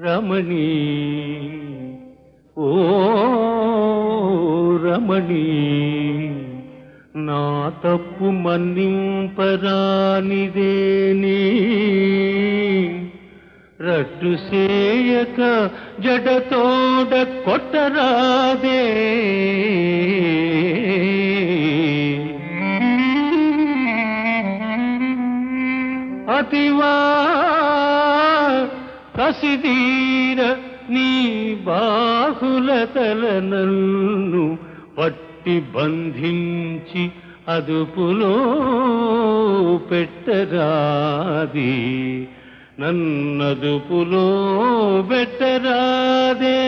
రమణి. ఓ రమణి నా తప్పు మన్నింపరానిదేని రట్టు సేయక జడతోడ కొట్టరాదే. అతివా కసిదీర నీ బాహులతల నన్ను పట్టి బంధించి అదుపులో పెట్టరాది. నన్నదుపులో పెట్టరాదే.